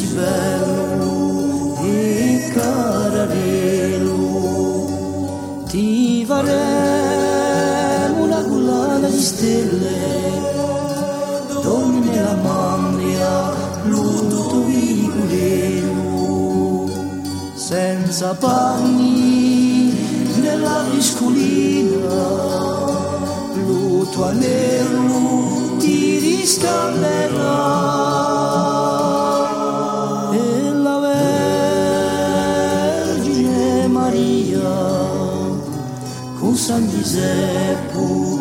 Isbelu ikararelu Ti varemo la collana di stelle donne la mandria Ludovico Lelu Senza panni nella viscolina Luto anello ti riscalderà Nous sommes des époux,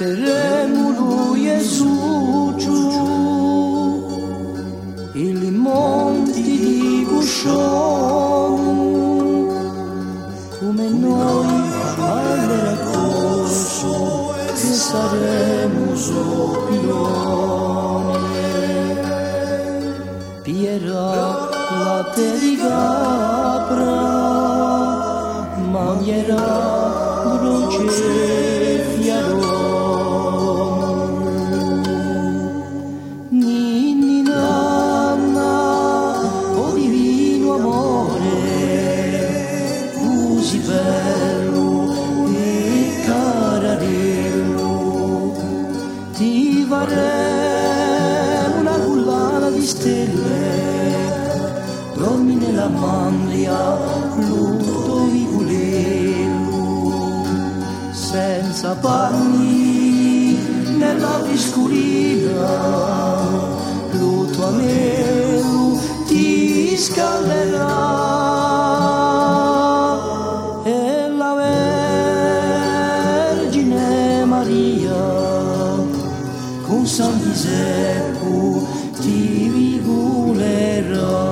Posteremului Iesuciu. Il monti di Gushon, Come noi al raccorso Che saremo sopione Piera la perigapra Ma mi era dolce fiarone bello e cararello, ti varrei una collana di stelle, dormi nella mandria, lutto di culello, senza panni nella visculina, lo tuo anello ti scalderà sans misère pour diriger les rois.